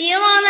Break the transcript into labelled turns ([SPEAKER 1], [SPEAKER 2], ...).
[SPEAKER 1] إرم